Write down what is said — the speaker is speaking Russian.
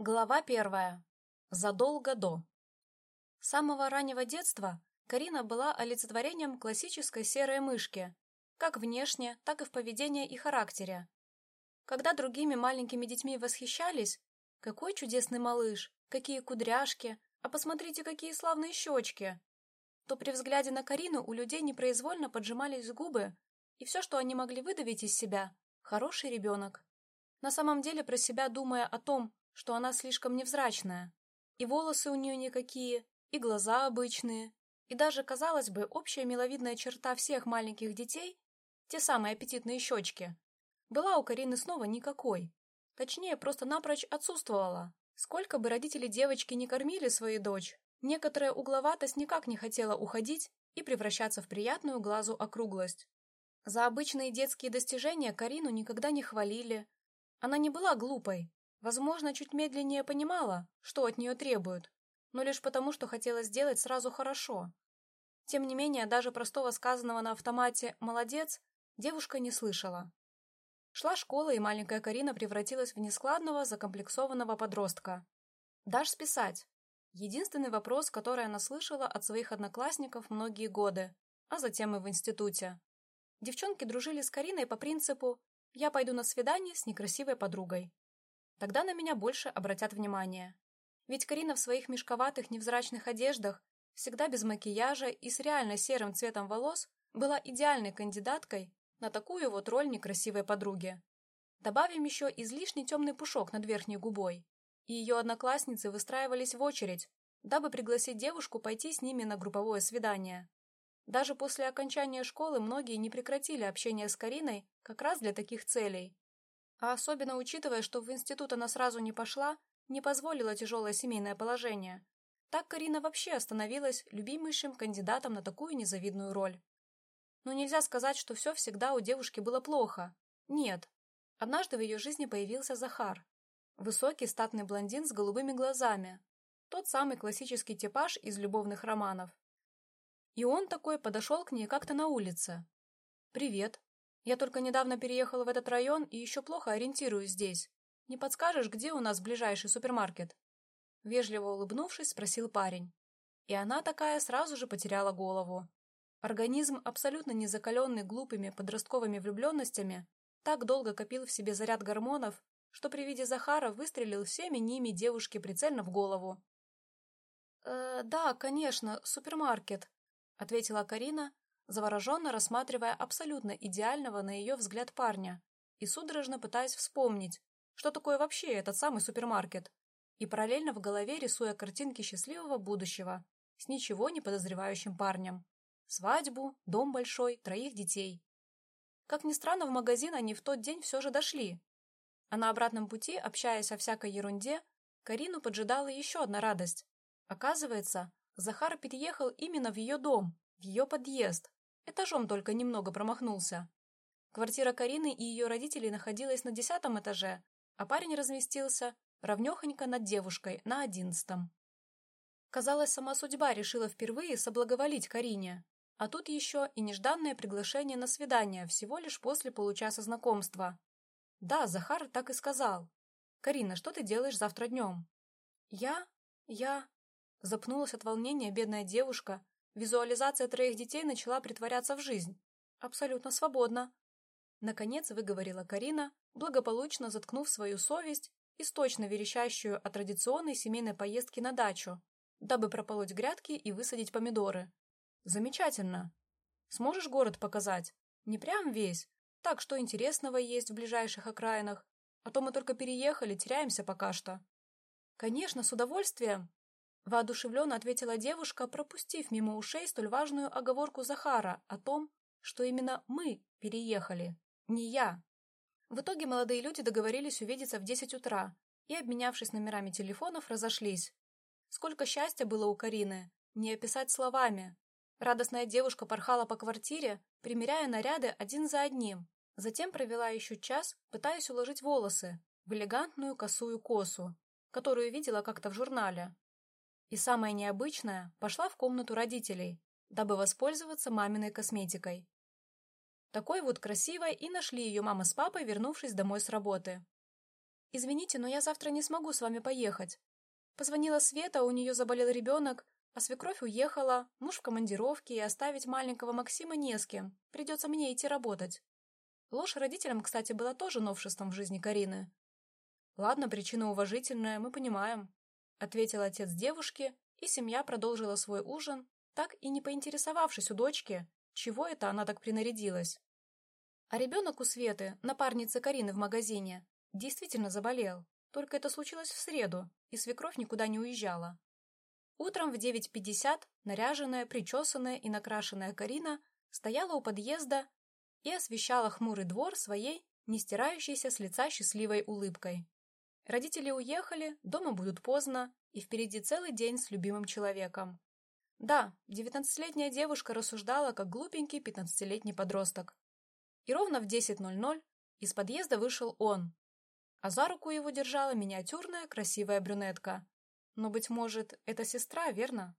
Глава первая. Задолго до. С самого раннего детства Карина была олицетворением классической серой мышки, как внешне, так и в поведении и характере. Когда другими маленькими детьми восхищались, какой чудесный малыш, какие кудряшки, а посмотрите, какие славные щечки, то при взгляде на Карину у людей непроизвольно поджимались губы, и все, что они могли выдавить из себя – хороший ребенок. На самом деле, про себя думая о том, что она слишком невзрачная. И волосы у нее никакие, и глаза обычные, и даже, казалось бы, общая миловидная черта всех маленьких детей, те самые аппетитные щечки, была у Карины снова никакой. Точнее, просто напрочь отсутствовала. Сколько бы родители девочки не кормили свою дочь, некоторая угловатость никак не хотела уходить и превращаться в приятную глазу округлость. За обычные детские достижения Карину никогда не хвалили. Она не была глупой, Возможно, чуть медленнее понимала, что от нее требуют, но лишь потому, что хотела сделать сразу хорошо. Тем не менее, даже простого сказанного на автомате «молодец» девушка не слышала. Шла школа, и маленькая Карина превратилась в нескладного, закомплексованного подростка. «Дашь списать?» Единственный вопрос, который она слышала от своих одноклассников многие годы, а затем и в институте. Девчонки дружили с Кариной по принципу «я пойду на свидание с некрасивой подругой». Тогда на меня больше обратят внимание. Ведь Карина в своих мешковатых невзрачных одеждах, всегда без макияжа и с реально серым цветом волос, была идеальной кандидаткой на такую вот роль некрасивой подруги. Добавим еще излишне темный пушок над верхней губой. И ее одноклассницы выстраивались в очередь, дабы пригласить девушку пойти с ними на групповое свидание. Даже после окончания школы многие не прекратили общение с Кариной как раз для таких целей. А особенно учитывая, что в институт она сразу не пошла, не позволило тяжелое семейное положение. Так Карина вообще остановилась любимейшим кандидатом на такую незавидную роль. Но нельзя сказать, что все всегда у девушки было плохо. Нет. Однажды в ее жизни появился Захар. Высокий статный блондин с голубыми глазами. Тот самый классический типаж из любовных романов. И он такой подошел к ней как-то на улице. «Привет», я только недавно переехала в этот район и еще плохо ориентируюсь здесь. Не подскажешь, где у нас ближайший супермаркет?» Вежливо улыбнувшись, спросил парень. И она такая сразу же потеряла голову. Организм, абсолютно не закаленный глупыми подростковыми влюбленностями, так долго копил в себе заряд гормонов, что при виде Захара выстрелил всеми ними девушке прицельно в голову. «Э, «Да, конечно, супермаркет», — ответила Карина, завороженно рассматривая абсолютно идеального на ее взгляд парня и судорожно пытаясь вспомнить, что такое вообще этот самый супермаркет, и параллельно в голове рисуя картинки счастливого будущего с ничего не подозревающим парнем. Свадьбу, дом большой, троих детей. Как ни странно, в магазин они в тот день все же дошли. А на обратном пути, общаясь о всякой ерунде, Карину поджидала еще одна радость. Оказывается, Захар переехал именно в ее дом, в ее подъезд, Этажом только немного промахнулся. Квартира Карины и ее родителей находилась на десятом этаже, а парень разместился равнехонько над девушкой на одиннадцатом. Казалось, сама судьба решила впервые соблаговолить Карине, а тут еще и нежданное приглашение на свидание всего лишь после получаса знакомства. Да, Захар так и сказал. «Карина, что ты делаешь завтра днем?» «Я? Я...» Запнулась от волнения бедная девушка, Визуализация троих детей начала притворяться в жизнь. Абсолютно свободно. Наконец выговорила Карина, благополучно заткнув свою совесть, источно верещащую о традиционной семейной поездке на дачу, дабы прополоть грядки и высадить помидоры. Замечательно. Сможешь город показать? Не прям весь. Так, что интересного есть в ближайших окраинах. А то мы только переехали, теряемся пока что. Конечно, с удовольствием. Воодушевленно ответила девушка, пропустив мимо ушей столь важную оговорку Захара о том, что именно мы переехали, не я. В итоге молодые люди договорились увидеться в 10 утра и, обменявшись номерами телефонов, разошлись. Сколько счастья было у Карины, не описать словами. Радостная девушка порхала по квартире, примеряя наряды один за одним. Затем провела еще час, пытаясь уложить волосы в элегантную косую косу, которую видела как-то в журнале. И самое необычное, пошла в комнату родителей, дабы воспользоваться маминой косметикой. Такой вот красивой и нашли ее мама с папой, вернувшись домой с работы. «Извините, но я завтра не смогу с вами поехать. Позвонила Света, у нее заболел ребенок, а свекровь уехала, муж в командировке, и оставить маленького Максима не с кем. Придется мне идти работать». Ложь родителям, кстати, была тоже новшеством в жизни Карины. «Ладно, причина уважительная, мы понимаем», — ответил отец девушки, и семья продолжила свой ужин, так и не поинтересовавшись у дочки, чего это она так принарядилась. А ребенок у Светы, напарницы Карины в магазине, действительно заболел, только это случилось в среду, и свекровь никуда не уезжала. Утром в 9.50 наряженная, причесанная и накрашенная Карина стояла у подъезда и освещала хмурый двор своей, не стирающейся с лица счастливой улыбкой. Родители уехали, дома будут поздно, и впереди целый день с любимым человеком. Да, девятнадцатилетняя девушка рассуждала, как глупенький пятнадцатилетний подросток. И ровно в 10.00 из подъезда вышел он, а за руку его держала миниатюрная красивая брюнетка. Но, быть может, это сестра, верно?